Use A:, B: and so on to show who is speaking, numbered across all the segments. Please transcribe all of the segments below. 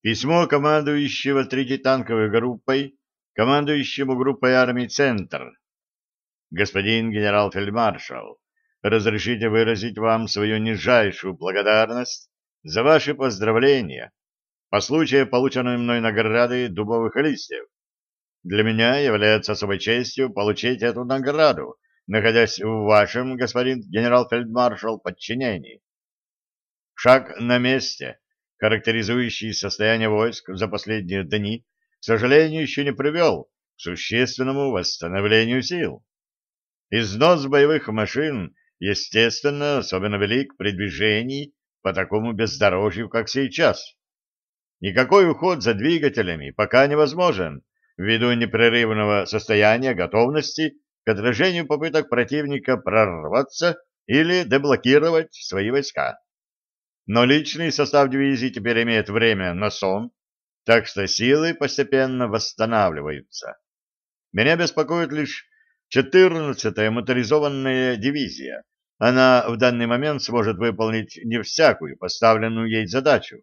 A: Письмо командующего третьей танковой группой командующему группой армий «Центр». Господин генерал-фельдмаршал, разрешите выразить вам свою нижайшую благодарность за ваши поздравления по случаю полученной мной награды дубовых листьев. Для меня является особой честью получить эту награду, находясь в вашем, господин генерал-фельдмаршал, подчинении. Шаг на месте характеризующий состояние войск за последние дни, к сожалению, еще не привел к существенному восстановлению сил. Износ боевых машин, естественно, особенно велик при движении по такому бездорожью, как сейчас. Никакой уход за двигателями пока невозможен, ввиду непрерывного состояния готовности к отражению попыток противника прорваться или деблокировать свои войска но личный состав дивизии теперь имеет время на сон, так что силы постепенно восстанавливаются. Меня беспокоит лишь 14-я моторизованная дивизия. Она в данный момент сможет выполнить не всякую поставленную ей задачу.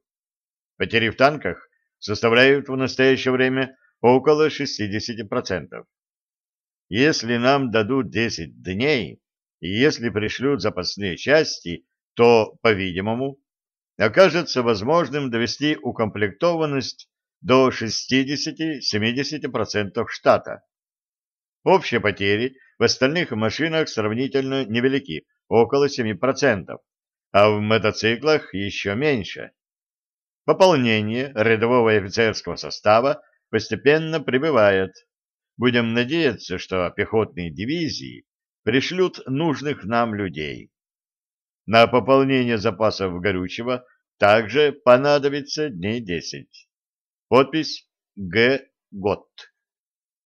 A: Потери в танках составляют в настоящее время около 60%. Если нам дадут 10 дней, и если пришлют запасные части, то, по-видимому, окажется возможным довести укомплектованность до 60-70% штата. Общие потери в остальных машинах сравнительно невелики, около 7%, а в мотоциклах еще меньше. Пополнение рядового офицерского состава постепенно прибывает. Будем надеяться, что пехотные дивизии пришлют нужных нам людей. На пополнение запасов горючего также понадобится дней 10. Подпись Г. Гот.